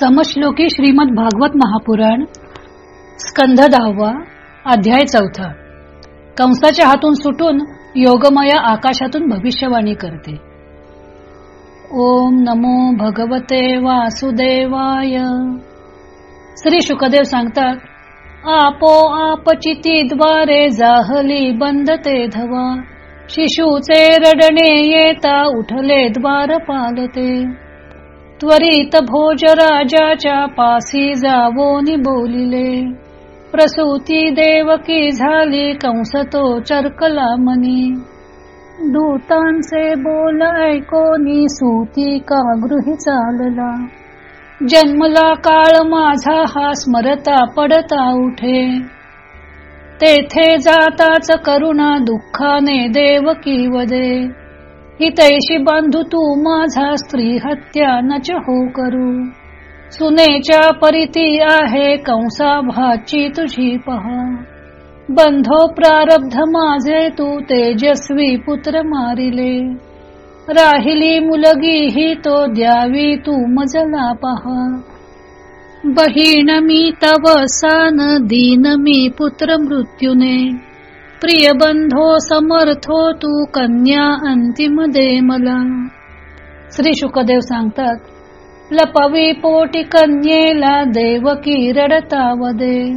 समश्लोकी श्रीमद भागवत महापुराण स्कंध दहावा अध्याय चौथा. कंसाच्या हातून सुटून योगमया आकाशातून भविष्यवाणी करते. ओम नमो भगवते वासुदेवाय. श्री शुकदेव सांगतात आपो आपचिती द्वारे जाहली बंदते धवा. शिशूचे रडणे येता उठले द्वार पालते. त्वरित भोज राजाच्या पासी जावोनी बोलिले प्रसूती देवकी झाली कंस तो चरकला मनी. दूतांचे बोल ऐकोनी सूती का गृही चालला. जन्मला काळ माझा हा स्मरता पडता उठे. तेथे जाताच करुणा दुःखाने देवकी वदे हितैशी बांधू तू माझा स्त्री हत्या नच हो करू. सुनेच्या परिती आहे कंसा भाची तुझी पहा. बंधो प्रारब्ध माझे तू तेजस्वी पुत्र मारिले. राहिली मुलगी ही तो द्यावी तू मजला पहा. बहीण मी तव सान दीन मी पुत्र मृत्यूने. प्रिय बंधो समर्थो तू कन्या अंतिम दे मला. श्री शुकदेव सांगतात लपवी पोटी कन्येला देवकी रडता वदे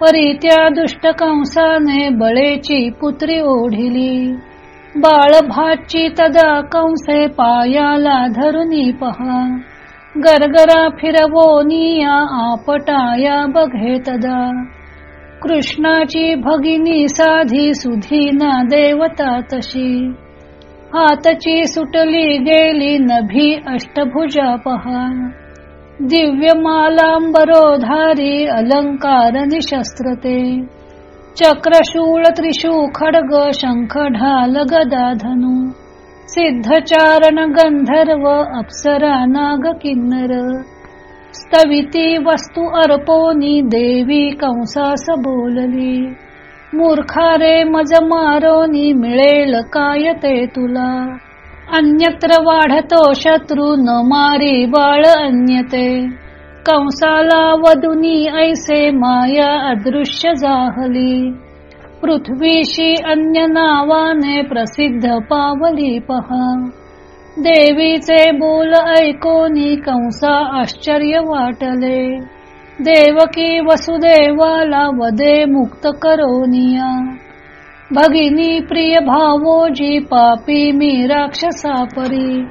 परी त्या दुष्ट कंसाने बळेची पुत्री ओढिली. बाळ भाची तदा कंसे पायाला धरुनी पहा. गरगरा फिरवोनिया आपटाया बघे तदा. कृष्णाची भगिनी साधी सुधीना देवता तशी. हातची सुटली गेली नभी अष्टभुजा पहा दिव्य मालांबरोधारी अलंकार निशस्त्रते. चक्रशूळ त्रिशू खड्ग शंख ढाल गदा धनु. सिद्धचारण गंधर्व अप्सरा नाग किन्नर. तविती वस्तू अर्पोनी देवी कंसास बोलली मूर्खारे मज मारोनी मिळेल काय ते तुला. अन्यत्र वाढतो शत्रू न मारी बाळ अन्यते. कंसाला वदुनी ऐसे माया अदृश्य जाहली. पृथ्वीशी अन्य नावाने प्रसिद्ध पावली पहा. देवीचे बोल ऐकोनी कंसा आश्चर्य वाटले. देवकी वसुदेवाला वदे मुक्त करोनिया. भगिनी प्रिय भावोजी पापी मी राक्षसा परी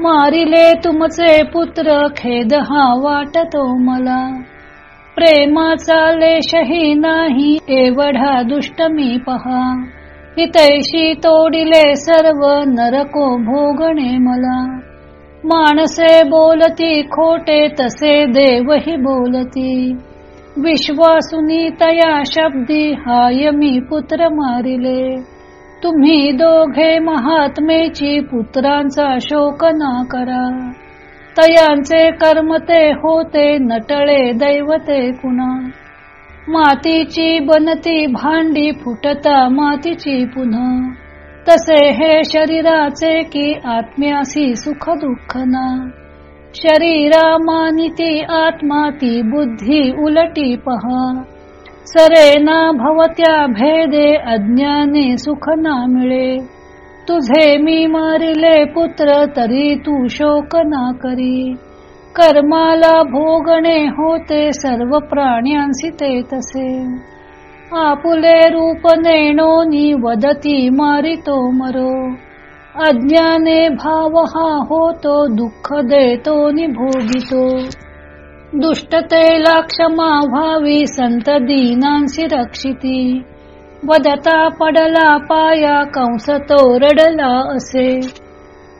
मारिले तुमचे पुत्र खेद हा वाटतो मला. प्रेमाचा लेशही नाही एवढा दुष्ट मी पहा. हितैशी तोडिले सर्व नरको भोगणे मला. माणसे बोलती खोटे तसे देवही बोलती. विश्वासुनी तया शब्दी हाय मी पुत्र मारिले. तुम्ही दोघे महात्मेची पुत्रांचा शोक ना करा. तयांचे कर्मते होते नटळे दैवते कुणा. मातीची बनती भांडी फुटता मातीची पुन्हा. तसे हे शरीराचे की आत्म्यासी सुख दुःख ना. शरीरा मानिती आत्मा ती बुद्धी उलटी पहा. सरे ना भवत्या भेदे अज्ञाने सुख ना मिळे. तुझे मी मारिले पुत्र तरी तू शोक ना करी. कर्माला भोगणे होते सर्व प्राण्यांसी ते तसे. आपुले रूप नेणोनी वदती मारितो मरो. अज्ञाने भाव हा होतो दुःख देतो निभोगितो दुष्टतेला क्षमा व्हावी संत दीनांसी रक्षिती. वदता पडला पाया कंस तो रडला असे.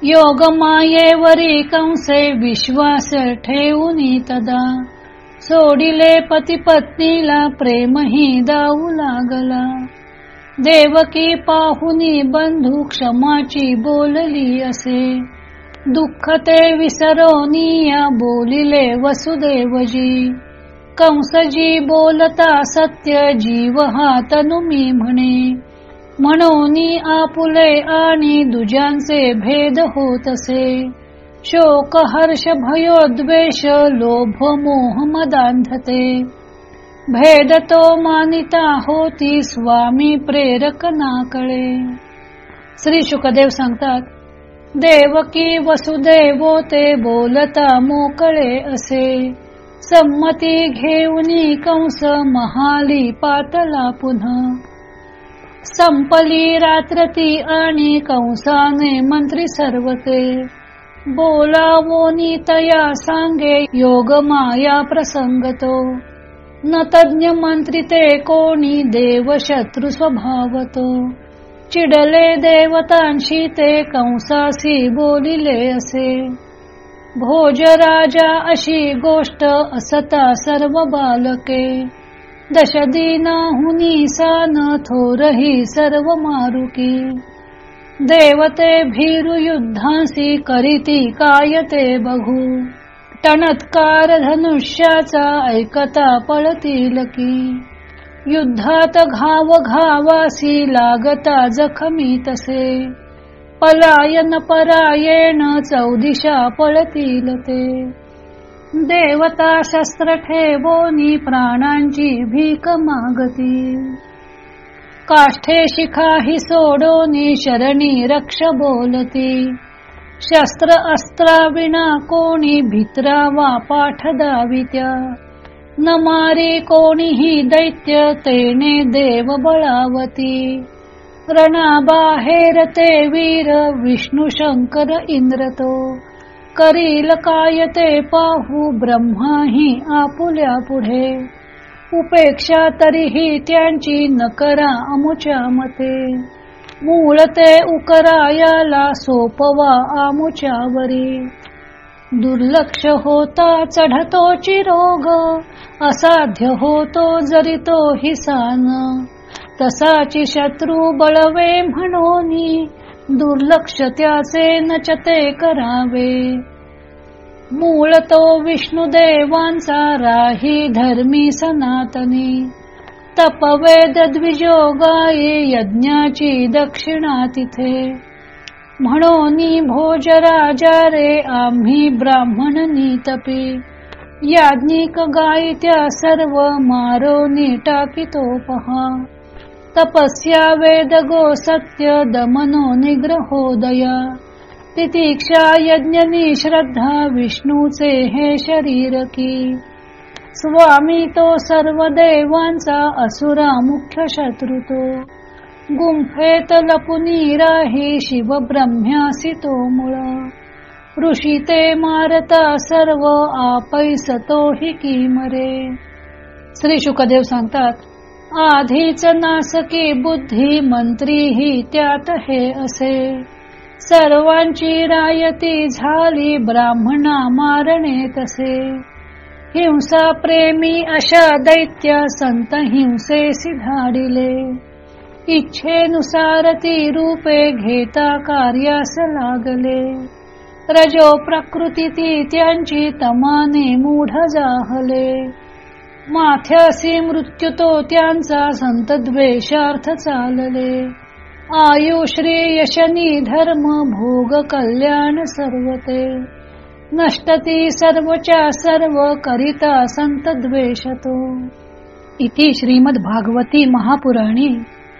योग मायेवरी कंसे विश्वास ठेवूनी तदा. सोडिले पती पत्नीला प्रेमही दाऊ लागला. देवकी पाहुनी बंधू क्षमाची बोलली असे. दुःख ते विसरोनिया बोलिले वसुदेवजी. कंसजी बोलता सत्य जीव हा तनु मी म्हणे. म्हणून आपुले आणि दुजांचे भेद होत असे शोक हर्ष भयोद्वेष लोभ मोह मदांधते भेद तो मानिता होती स्वामी प्रेरक नाकळे. श्री शुकदेव सांगतात देवकी वसुदेवो ते बोलता मोकळे असे. संमती घेऊनी कंस महाली पातला पुन्हा. संपली रात्र ती आणि कंसाने मंत्री सर्वते. बोलावो तया सांगे योग माया प्रसंगतो. न तज्ञ मंत्री ते कोणी देव शत्रु स्वभावतो. चिडले देवतांशी ते कंसासी बोलिले असे. भोज राजा अशी गोष्ट असता सर्व बालके. दशदीनाहुनी सान थोरही सर्व मारुकी। देवते भीरु युद्धांसी करीती काय ते बघू। टणत्कार धनुष्याचा ऐकता पळतील की युद्धात घाव घावासी लागता जखमी तसे। पलायन परायण चौदिशा पळतील ते देवता शस्त्र ठेवोनी प्राणांची भीक मागती. काष्ठे शिखाही सोडोनी शरणी रक्ष बोलती. शस्त्र अस्त्रा विना कोणी भित्रा पाठ दावित्या. न मारी कोणीही दैत्य तेने देव बळावती. रणाबाहेर ते वीर विष्णू शंकर इंद्र तो. करील काय ते पाहू ब्रह्माही आपुल्या पुढे. उपेक्षा तरीही त्यांची नकरा अमुच्या मते. मूळ ते उकरायाला सोपवा आमुच्यावरी दुर्लक्ष होता चढतो चिरोग असाध्य होतो जरी तो हिसान. तसाची शत्रू बळवे म्हणून दुर्लक्ष त्याचे नचते करावे. मूळ तो विष्णुदेवांचा राही धर्मी सनातनी. तपवेद द्विजोगाये यज्ञाची दक्षिणा तिथे. म्हणून भोज राजा रे आम्ही ब्राह्मण नितपी. याज्ञिक गायत्या सर्व मारोनी टाकितो पहा. तपस्या वेद गो सत्य दमनो निग्रहोदया. तितिक्षा यज्ञनी श्रद्धा विष्णूचे हे शरीर की. स्वामी तो सर्व देवांचा असुरा मुख्य शत्रू तो. गुंफेत लपुनी राही शिव ब्रह्म्यासी तो मुळ. ऋषी ते मारता सर्व आपैसतो हि किमरे श्री शुकदेव सांगतात आधीच नासकी बुद्धी मंत्री ही त्यात हे असे. सर्वांची रायती झाली ब्राह्मणा मारणे तसे. हिंसा प्रेमी अशा दैत्य संत हिंसे सिधाडिले. इच्छेनुसार ती रूपे घेता कार्यास लागले. रजो प्रकृती ती त्यांची तमाने मूढ जाहले. माथ्यासी मृत्यू तो त्यांचा संत द्वेषार्थ चालले. आयु श्री यशनी धर्म भोग कल्याण सर्वते. नष्टती सर्वच्या सर्व करिता संत द्वेषतो इति श्रीमद भागवती महापुराणी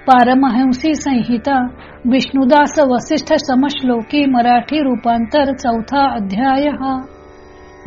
पारमहंसी संहिता विष्णुदास वसिष्ठ समश्लोकी मराठी रूपांतर चौथा अध्याय.